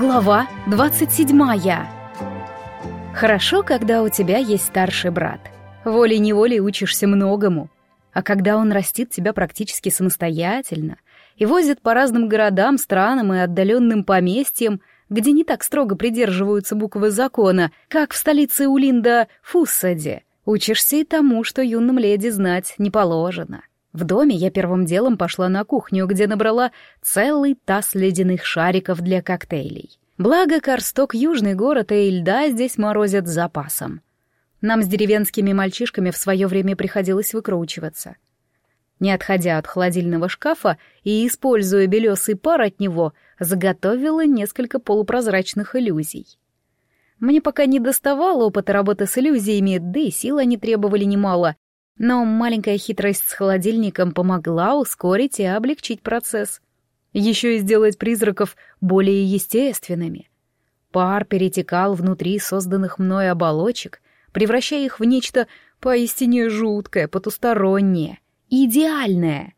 Глава 27 Хорошо, когда у тебя есть старший брат. Волей-неволей учишься многому. А когда он растит тебя практически самостоятельно и возит по разным городам, странам и отдаленным поместьям, где не так строго придерживаются буквы закона, как в столице Улинда Фуссаде, учишься и тому, что юным леди знать не положено. В доме я первым делом пошла на кухню, где набрала целый таз ледяных шариков для коктейлей. Благо, Карсток — южный город, и льда здесь морозят запасом. Нам с деревенскими мальчишками в свое время приходилось выкручиваться. Не отходя от холодильного шкафа и используя белесый пар от него, заготовила несколько полупрозрачных иллюзий. Мне пока не доставало опыта работы с иллюзиями, да и сил они требовали немало, но маленькая хитрость с холодильником помогла ускорить и облегчить процесс. Еще и сделать призраков более естественными. Пар перетекал внутри созданных мной оболочек, превращая их в нечто поистине жуткое, потустороннее, идеальное.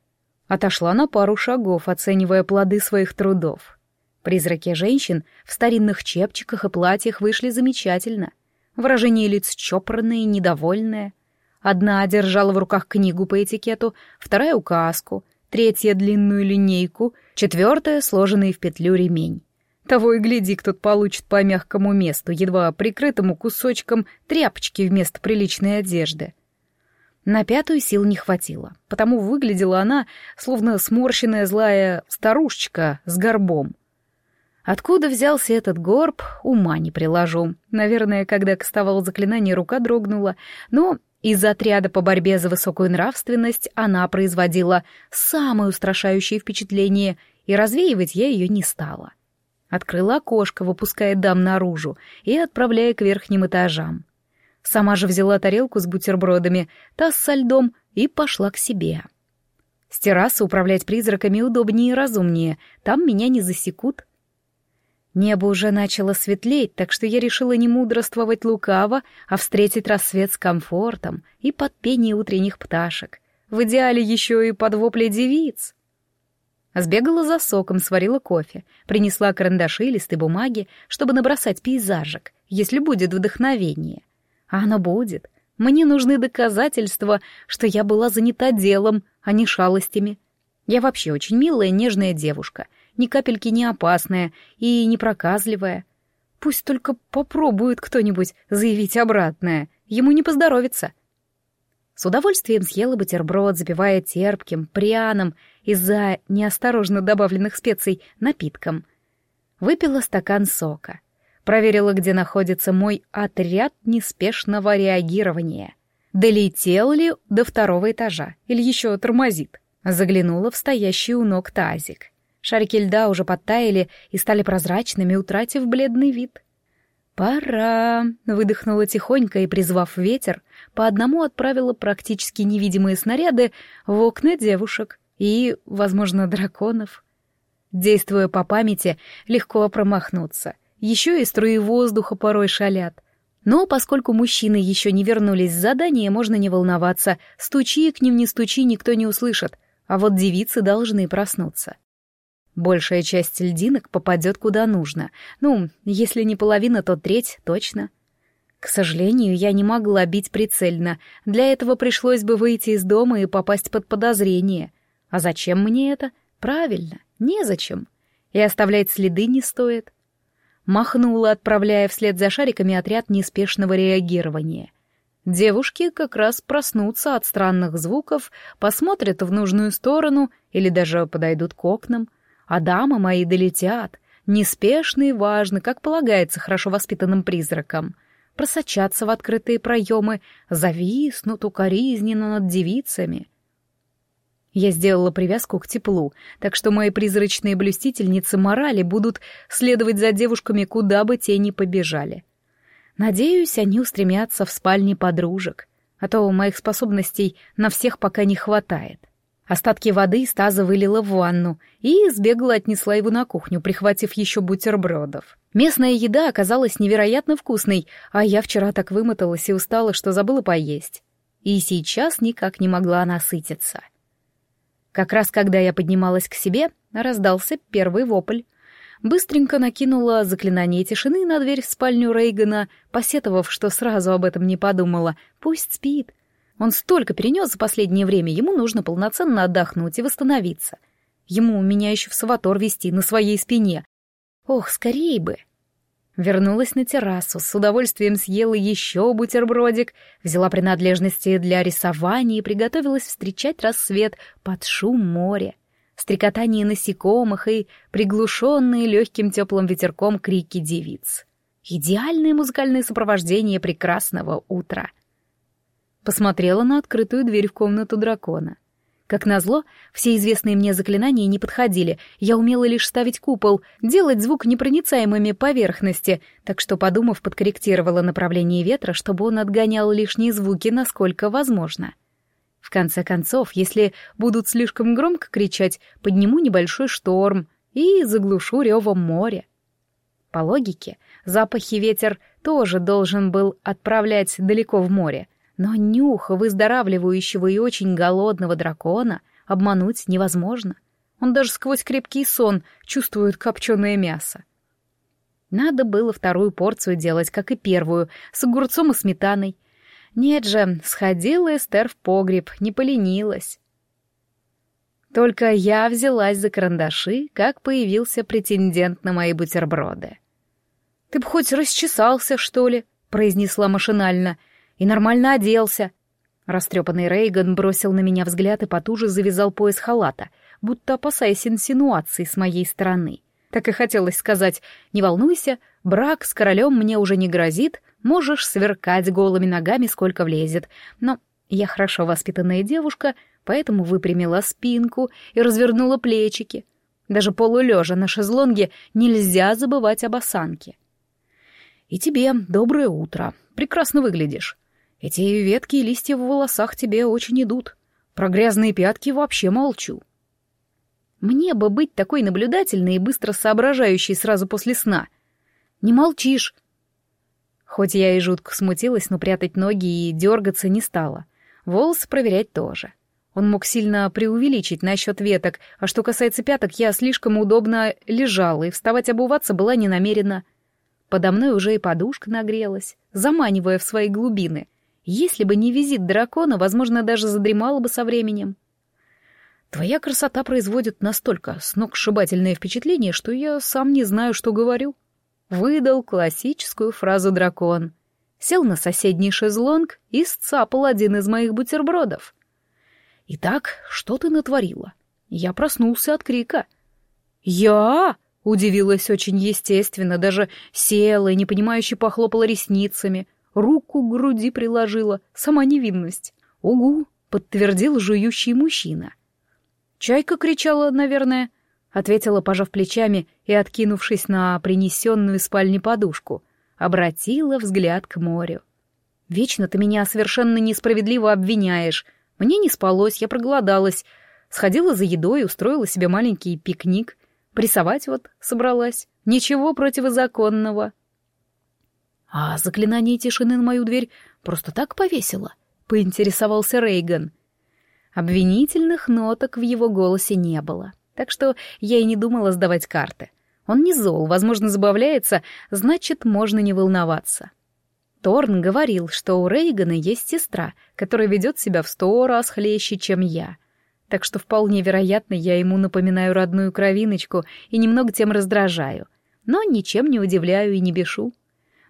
Отошла на пару шагов, оценивая плоды своих трудов. Призраки женщин в старинных чепчиках и платьях вышли замечательно. Выражение лиц чопорное недовольное — Одна держала в руках книгу по этикету, вторая — указку, третья — длинную линейку, четвертая — сложенный в петлю ремень. Того и гляди, кто получит по мягкому месту, едва прикрытому кусочком тряпочки вместо приличной одежды. На пятую сил не хватило, потому выглядела она, словно сморщенная злая старушечка с горбом. Откуда взялся этот горб, ума не приложу. Наверное, когда кастовал заклинание, рука дрогнула, но из отряда по борьбе за высокую нравственность она производила самое устрашающее впечатление, и развеивать я ее не стала. Открыла окошко, выпуская дам наружу и отправляя к верхним этажам. Сама же взяла тарелку с бутербродами, таз со льдом и пошла к себе. С террасы управлять призраками удобнее и разумнее, там меня не засекут, Небо уже начало светлеть, так что я решила не мудрствовать лукаво, а встретить рассвет с комфортом и под пение утренних пташек. В идеале еще и под вопли девиц. Сбегала за соком, сварила кофе, принесла карандаши и листы бумаги, чтобы набросать пейзажик, если будет вдохновение. А оно будет. Мне нужны доказательства, что я была занята делом, а не шалостями. Я вообще очень милая, нежная девушка — ни капельки не опасная и не проказливая. Пусть только попробует кто-нибудь заявить обратное, ему не поздоровится. С удовольствием съела бутерброд, запивая терпким, пряным, из-за неосторожно добавленных специй, напитком. Выпила стакан сока. Проверила, где находится мой отряд неспешного реагирования. Долетел ли до второго этажа или еще тормозит. Заглянула в стоящий у ног тазик. Шарики льда уже подтаяли и стали прозрачными, утратив бледный вид. «Пора!» — выдохнула тихонько и, призвав ветер, по одному отправила практически невидимые снаряды в окна девушек и, возможно, драконов. Действуя по памяти, легко промахнуться. Еще и струи воздуха порой шалят. Но поскольку мужчины еще не вернулись с задания, можно не волноваться. Стучи к ним, не стучи, никто не услышит. А вот девицы должны проснуться. Большая часть льдинок попадет куда нужно. Ну, если не половина, то треть точно. К сожалению, я не могла бить прицельно. Для этого пришлось бы выйти из дома и попасть под подозрение. А зачем мне это? Правильно, незачем. И оставлять следы не стоит. Махнула, отправляя вслед за шариками отряд неспешного реагирования. Девушки как раз проснутся от странных звуков, посмотрят в нужную сторону или даже подойдут к окнам — а дамы мои долетят, неспешно и важно, как полагается хорошо воспитанным призракам, просочатся в открытые проемы, зависнут укоризненно над девицами. Я сделала привязку к теплу, так что мои призрачные блюстительницы морали будут следовать за девушками, куда бы те ни побежали. Надеюсь, они устремятся в спальни подружек, а то моих способностей на всех пока не хватает. Остатки воды из таза вылила в ванну и сбегала отнесла его на кухню, прихватив еще бутербродов. Местная еда оказалась невероятно вкусной, а я вчера так вымоталась и устала, что забыла поесть. И сейчас никак не могла насытиться. Как раз когда я поднималась к себе, раздался первый вопль. быстренько накинула заклинание тишины на дверь в спальню Рейгана, посетовав, что сразу об этом не подумала. Пусть спит. Он столько перенес за последнее время, ему нужно полноценно отдохнуть и восстановиться. Ему меня еще в Саватор вести на своей спине. Ох, скорее бы. Вернулась на террасу, с удовольствием съела еще бутербродик, взяла принадлежности для рисования и приготовилась встречать рассвет под шум моря, стрекотание насекомых и приглушенные легким теплым ветерком крики девиц. Идеальное музыкальное сопровождение прекрасного утра. Посмотрела на открытую дверь в комнату дракона. Как назло, все известные мне заклинания не подходили, я умела лишь ставить купол, делать звук непроницаемыми поверхности, так что, подумав, подкорректировала направление ветра, чтобы он отгонял лишние звуки, насколько возможно. В конце концов, если будут слишком громко кричать, подниму небольшой шторм и заглушу ревом море. По логике, запахи ветер тоже должен был отправлять далеко в море, но нюх выздоравливающего и очень голодного дракона обмануть невозможно. Он даже сквозь крепкий сон чувствует копченое мясо. Надо было вторую порцию делать, как и первую, с огурцом и сметаной. Нет же, сходила Эстер в погреб, не поленилась. Только я взялась за карандаши, как появился претендент на мои бутерброды. «Ты б хоть расчесался, что ли?» — произнесла машинально — и нормально оделся. Растрепанный Рейган бросил на меня взгляд и потуже завязал пояс халата, будто опасаясь инсинуаций с моей стороны. Так и хотелось сказать, не волнуйся, брак с королем мне уже не грозит, можешь сверкать голыми ногами, сколько влезет. Но я хорошо воспитанная девушка, поэтому выпрямила спинку и развернула плечики. Даже полулежа на шезлонге нельзя забывать об осанке. «И тебе доброе утро. Прекрасно выглядишь. Эти ветки и листья в волосах тебе очень идут. Про грязные пятки вообще молчу. Мне бы быть такой наблюдательной и быстро соображающей сразу после сна. Не молчишь. Хоть я и жутко смутилась, но прятать ноги и дергаться не стала. Волосы проверять тоже. Он мог сильно преувеличить насчет веток, а что касается пяток, я слишком удобно лежала и вставать обуваться была не намерена. Подо мной уже и подушка нагрелась, заманивая в свои глубины. Если бы не визит дракона, возможно, даже задремала бы со временем. Твоя красота производит настолько сногсшибательное впечатление, что я сам не знаю, что говорю. Выдал классическую фразу дракон. Сел на соседний шезлонг и сцапал один из моих бутербродов. «Итак, что ты натворила?» Я проснулся от крика. «Я?» — удивилась очень естественно, даже села и непонимающе похлопала ресницами — руку к груди приложила, сама невинность. «Угу», — подтвердил жующий мужчина. «Чайка кричала, наверное», — ответила, пожав плечами и откинувшись на принесенную из спальни подушку, обратила взгляд к морю. «Вечно ты меня совершенно несправедливо обвиняешь. Мне не спалось, я проголодалась. Сходила за едой, устроила себе маленький пикник. Прессовать вот собралась. Ничего противозаконного». «А заклинание тишины на мою дверь просто так повесило?» — поинтересовался Рейган. Обвинительных ноток в его голосе не было, так что я и не думала сдавать карты. Он не зол, возможно, забавляется, значит, можно не волноваться. Торн говорил, что у Рейгана есть сестра, которая ведет себя в сто раз хлеще, чем я. Так что вполне вероятно, я ему напоминаю родную кровиночку и немного тем раздражаю. Но ничем не удивляю и не бешу.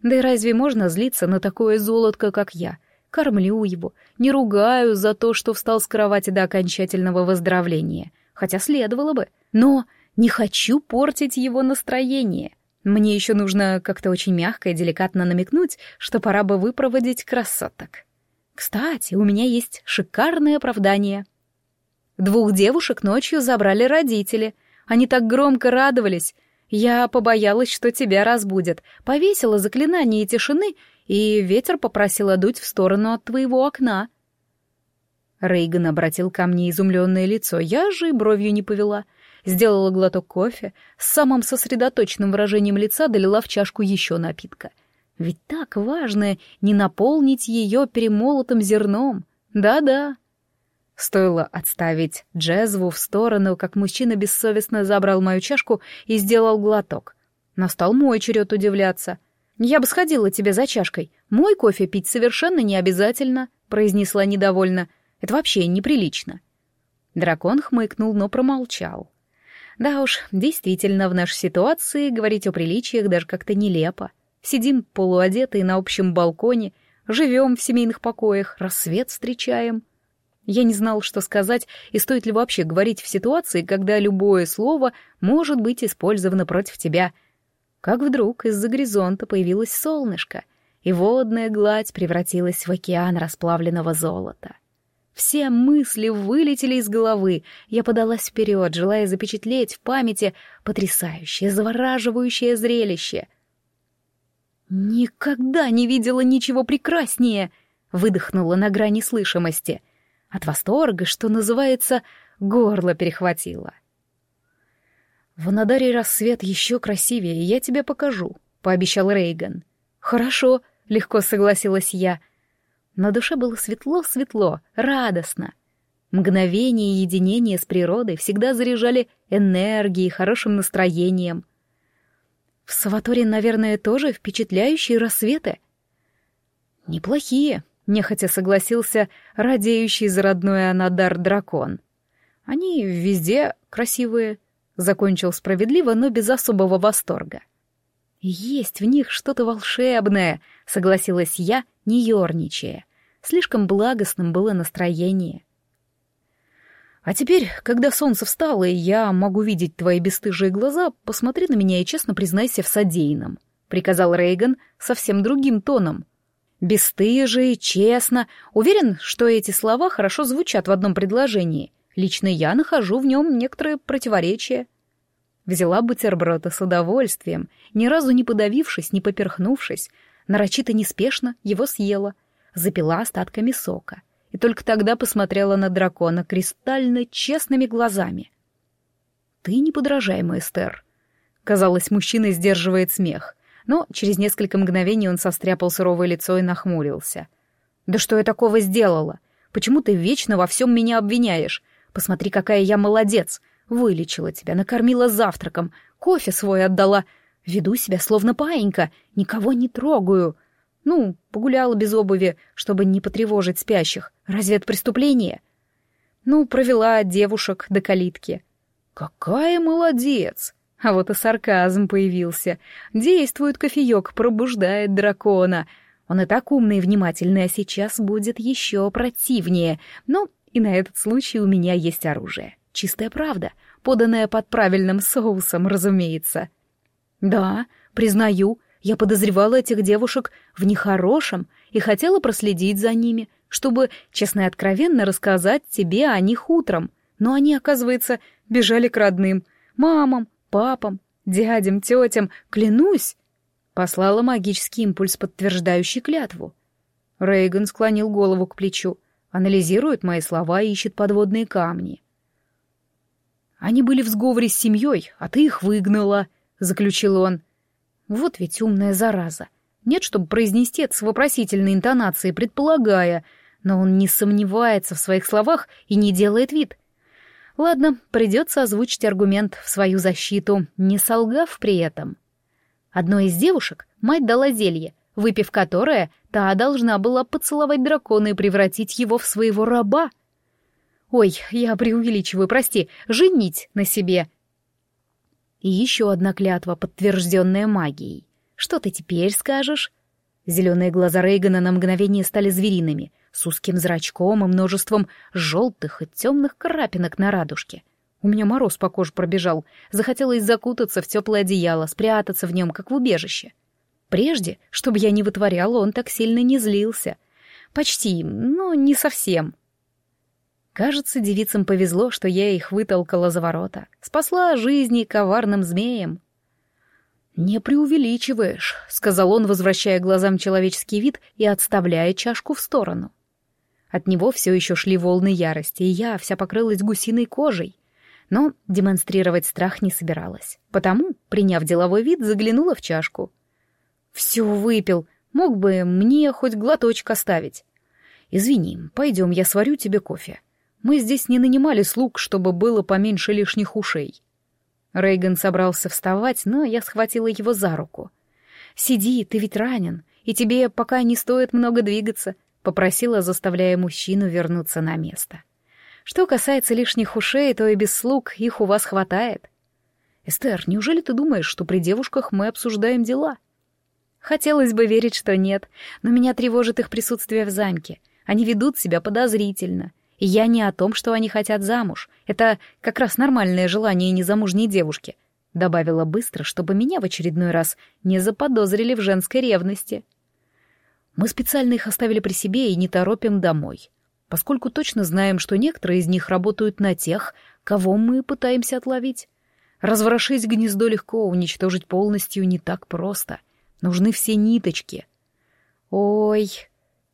Да и разве можно злиться на такое золотко, как я? Кормлю его, не ругаю за то, что встал с кровати до окончательного выздоровления. Хотя следовало бы. Но не хочу портить его настроение. Мне еще нужно как-то очень мягко и деликатно намекнуть, что пора бы выпроводить красоток. Кстати, у меня есть шикарное оправдание. Двух девушек ночью забрали родители. Они так громко радовались, я побоялась, что тебя разбудят. Повесила заклинание тишины, и ветер попросила дуть в сторону от твоего окна. Рейган обратил ко мне изумленное лицо. Я же и бровью не повела. Сделала глоток кофе, с самым сосредоточенным выражением лица долила в чашку еще напитка. Ведь так важно не наполнить ее перемолотым зерном. Да-да. Стоило отставить джезву в сторону, как мужчина бессовестно забрал мою чашку и сделал глоток. Настал мой черед удивляться. «Я бы сходила тебе за чашкой. Мой кофе пить совершенно не обязательно», — произнесла недовольно. «Это вообще неприлично». Дракон хмыкнул, но промолчал. Да уж, действительно, в нашей ситуации говорить о приличиях даже как-то нелепо. Сидим полуодетые на общем балконе, живем в семейных покоях, рассвет встречаем — я не знал, что сказать, и стоит ли вообще говорить в ситуации, когда любое слово может быть использовано против тебя. Как вдруг из-за горизонта появилось солнышко, и водная гладь превратилась в океан расплавленного золота. Все мысли вылетели из головы. Я подалась вперед, желая запечатлеть в памяти потрясающее, завораживающее зрелище. «Никогда не видела ничего прекраснее!» — выдохнула на грани слышимости — от восторга, что называется, горло перехватило. «В Надаре рассвет еще красивее, я тебе покажу», — пообещал Рейган. «Хорошо», — легко согласилась я. На душе было светло-светло, радостно. Мгновения единения с природой всегда заряжали энергией, хорошим настроением. В Саваторе, наверное, тоже впечатляющие рассветы. Неплохие, Нехотя согласился радеющий за родной Анадар дракон. Они везде красивые, закончил справедливо, но без особого восторга. Есть в них что-то волшебное, согласилась я, не ерничая. Слишком благостным было настроение. А теперь, когда солнце встало, и я могу видеть твои бесстыжие глаза, посмотри на меня и честно признайся в содеянном, приказал Рейган совсем другим тоном — Бесстыжие, честно. Уверен, что эти слова хорошо звучат в одном предложении. Лично я нахожу в нем некоторые противоречия. Взяла бутерброда с удовольствием, ни разу не подавившись, не поперхнувшись, нарочито неспешно его съела, запила остатками сока и только тогда посмотрела на дракона кристально честными глазами. «Ты неподражаемый, Эстер». Казалось, мужчина сдерживает смех — но через несколько мгновений он состряпал суровое лицо и нахмурился. «Да что я такого сделала? Почему ты вечно во всем меня обвиняешь? Посмотри, какая я молодец! Вылечила тебя, накормила завтраком, кофе свой отдала. Веду себя словно паинька, никого не трогаю. Ну, погуляла без обуви, чтобы не потревожить спящих. Разве это преступление? Ну, провела девушек до калитки. Какая молодец! А вот и сарказм появился. Действует кофеек, пробуждает дракона. Он и так умный и внимательный, а сейчас будет еще противнее. Но и на этот случай у меня есть оружие. Чистая правда, поданная под правильным соусом, разумеется. Да, признаю, я подозревала этих девушек в нехорошем и хотела проследить за ними, чтобы, честно и откровенно, рассказать тебе о них утром. Но они, оказывается, бежали к родным, мамам, папам, дядям, тетям, клянусь!» Послала магический импульс, подтверждающий клятву. Рейган склонил голову к плечу, анализирует мои слова и ищет подводные камни. «Они были в сговоре с семьей, а ты их выгнала», — заключил он. «Вот ведь умная зараза. Нет, чтобы произнести это с вопросительной интонацией, предполагая, но он не сомневается в своих словах и не делает вид. Ладно, придется озвучить аргумент в свою защиту, не солгав при этом. Одной из девушек мать дала зелье, выпив которое, та должна была поцеловать дракона и превратить его в своего раба. Ой, я преувеличиваю, прости, женить на себе. И еще одна клятва, подтвержденная магией. Что ты теперь скажешь? Зеленые глаза Рейгана на мгновение стали звериными — с узким зрачком и множеством желтых и темных крапинок на радужке. У меня мороз по коже пробежал, захотелось закутаться в теплое одеяло, спрятаться в нем, как в убежище. Прежде, чтобы я не вытворяла, он так сильно не злился. Почти, но не совсем. Кажется, девицам повезло, что я их вытолкала за ворота, спасла жизни коварным змеям. «Не преувеличиваешь», — сказал он, возвращая глазам человеческий вид и отставляя чашку в сторону. От него все еще шли волны ярости, и я вся покрылась гусиной кожей. Но демонстрировать страх не собиралась. Потому, приняв деловой вид, заглянула в чашку. «Все выпил. Мог бы мне хоть глоточек оставить». «Извини, пойдем, я сварю тебе кофе. Мы здесь не нанимали слуг, чтобы было поменьше лишних ушей. Рейган собрался вставать, но я схватила его за руку. «Сиди, ты ведь ранен, и тебе пока не стоит много двигаться», — попросила, заставляя мужчину вернуться на место. «Что касается лишних ушей, то и без слуг их у вас хватает». «Эстер, неужели ты думаешь, что при девушках мы обсуждаем дела?» «Хотелось бы верить, что нет, но меня тревожит их присутствие в замке. Они ведут себя подозрительно. И я не о том, что они хотят замуж. Это как раз нормальное желание незамужней девушки. Добавила быстро, чтобы меня в очередной раз не заподозрили в женской ревности. Мы специально их оставили при себе и не торопим домой, поскольку точно знаем, что некоторые из них работают на тех, кого мы пытаемся отловить. Разворошить гнездо легко, уничтожить полностью не так просто. Нужны все ниточки. Ой.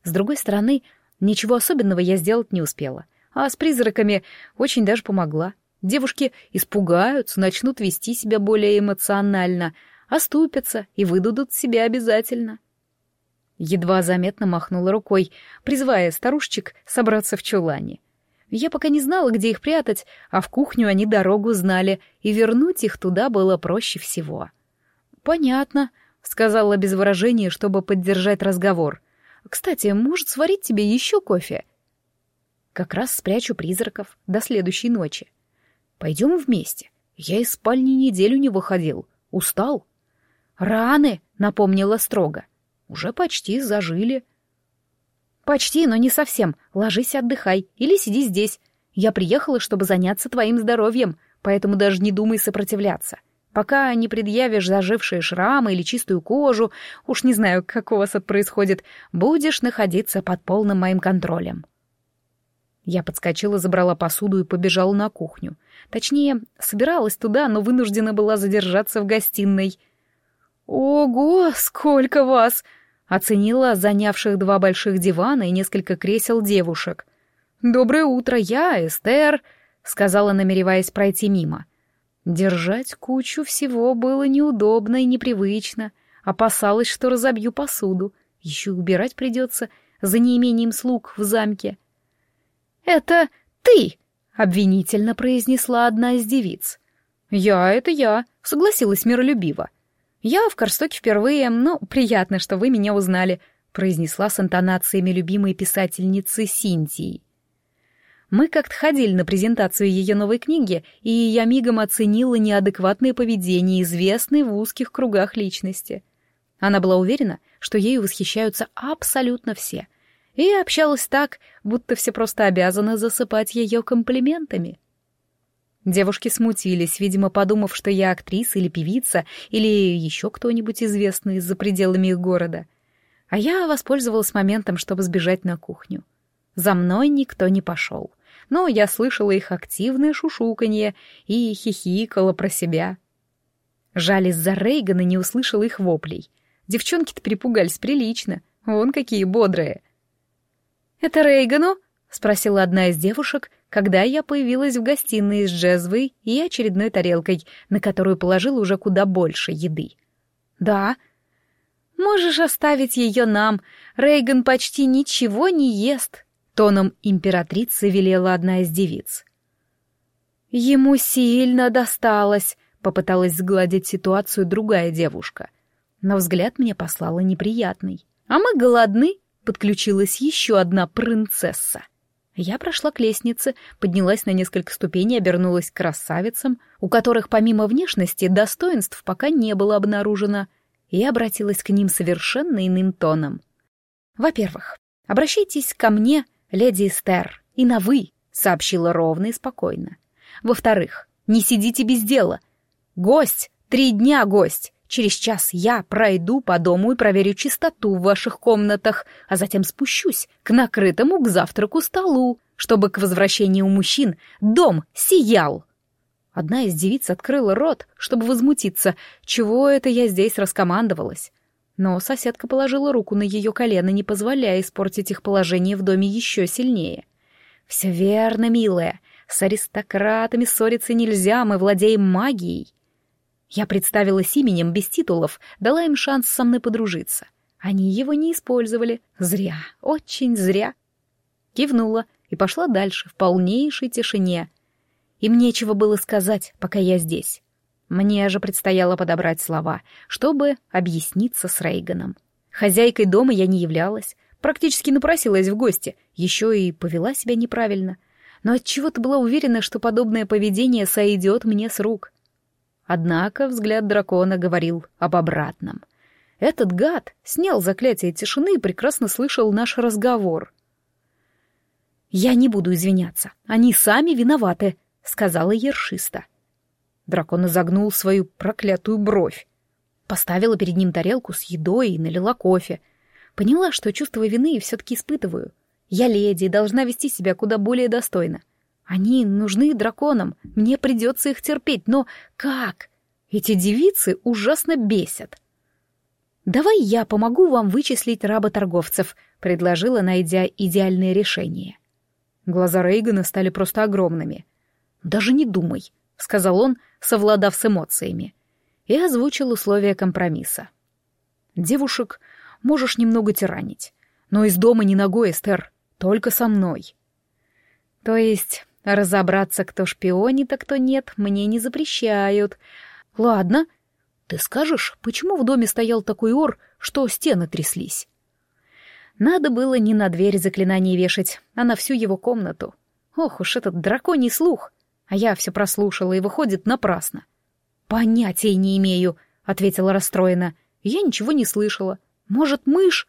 С другой стороны, Ничего особенного я сделать не успела, а с призраками очень даже помогла. Девушки испугаются, начнут вести себя более эмоционально, оступятся и выдадут себя обязательно. Едва заметно махнула рукой, призывая старушечек собраться в чулане. Я пока не знала, где их прятать, а в кухню они дорогу знали, и вернуть их туда было проще всего. «Понятно», — сказала без выражения, чтобы поддержать разговор. Кстати, может сварить тебе еще кофе? Как раз спрячу призраков до следующей ночи. Пойдем вместе. Я из спальни неделю не выходил. Устал. Раны, напомнила строго. Уже почти зажили. Почти, но не совсем. Ложись отдыхай. Или сиди здесь. Я приехала, чтобы заняться твоим здоровьем, поэтому даже не думай сопротивляться. Пока не предъявишь зажившие шрамы или чистую кожу, уж не знаю, как у вас это происходит, будешь находиться под полным моим контролем. Я подскочила, забрала посуду и побежала на кухню. Точнее, собиралась туда, но вынуждена была задержаться в гостиной. «Ого, сколько вас!» — оценила занявших два больших дивана и несколько кресел девушек. «Доброе утро, я Эстер», — сказала, намереваясь пройти мимо. Держать кучу всего было неудобно и непривычно. Опасалась, что разобью посуду. Еще убирать придется за неимением слуг в замке. «Это ты!» — обвинительно произнесла одна из девиц. «Я — это я», — согласилась миролюбиво. «Я в Корстоке впервые, но приятно, что вы меня узнали», — произнесла с интонациями любимой писательницы Синтии. Мы как-то ходили на презентацию ее новой книги, и я мигом оценила неадекватное поведение известной в узких кругах личности. Она была уверена, что ею восхищаются абсолютно все, и общалась так, будто все просто обязаны засыпать ее комплиментами. Девушки смутились, видимо, подумав, что я актриса или певица, или еще кто-нибудь известный за пределами их города. А я воспользовалась моментом, чтобы сбежать на кухню. За мной никто не пошел но я слышала их активное шушуканье и хихикала про себя. Жаль, из-за Рейгана не услышала их воплей. Девчонки-то перепугались прилично, вон какие бодрые. «Это Рейгану?» — спросила одна из девушек, когда я появилась в гостиной с джезвой и очередной тарелкой, на которую положила уже куда больше еды. «Да». «Можешь оставить ее нам. Рейган почти ничего не ест», Тоном императрицы велела одна из девиц. «Ему сильно досталось», — попыталась сгладить ситуацию другая девушка. Но взгляд мне послала неприятный. «А мы голодны», — подключилась еще одна принцесса. Я прошла к лестнице, поднялась на несколько ступеней, обернулась к красавицам, у которых помимо внешности достоинств пока не было обнаружено, и обратилась к ним совершенно иным тоном. «Во-первых, обращайтесь ко мне леди Эстер, и на «вы», — сообщила ровно и спокойно. Во-вторых, не сидите без дела. Гость, три дня гость. Через час я пройду по дому и проверю чистоту в ваших комнатах, а затем спущусь к накрытому к завтраку столу, чтобы к возвращению мужчин дом сиял. Одна из девиц открыла рот, чтобы возмутиться, чего это я здесь раскомандовалась но соседка положила руку на ее колено, не позволяя испортить их положение в доме еще сильнее. «Все верно, милая. С аристократами ссориться нельзя, мы владеем магией». Я представилась именем без титулов, дала им шанс со мной подружиться. Они его не использовали. Зря, очень зря. Кивнула и пошла дальше, в полнейшей тишине. Им нечего было сказать, пока я здесь. Мне же предстояло подобрать слова, чтобы объясниться с Рейганом. Хозяйкой дома я не являлась, практически напросилась в гости, еще и повела себя неправильно. Но отчего-то была уверена, что подобное поведение сойдет мне с рук. Однако взгляд дракона говорил об обратном. Этот гад снял заклятие тишины и прекрасно слышал наш разговор. «Я не буду извиняться. Они сами виноваты», — сказала Ершиста. Дракон изогнул свою проклятую бровь. Поставила перед ним тарелку с едой и налила кофе. Поняла, что чувство вины все-таки испытываю. Я леди должна вести себя куда более достойно. Они нужны драконам, мне придется их терпеть, но как? Эти девицы ужасно бесят. «Давай я помогу вам вычислить работорговцев», — предложила, найдя идеальное решение. Глаза Рейгана стали просто огромными. «Даже не думай», — сказал он, совладав с эмоциями, и озвучил условия компромисса. «Девушек можешь немного тиранить, но из дома не ногой, Эстер, только со мной». «То есть разобраться, кто шпионит, а кто нет, мне не запрещают. Ладно, ты скажешь, почему в доме стоял такой ор, что стены тряслись?» Надо было не на дверь заклинание вешать, а на всю его комнату. Ох уж этот драконий слух! А я все прослушала, и выходит напрасно. «Понятия не имею», — ответила расстроена. «Я ничего не слышала. Может, мышь?»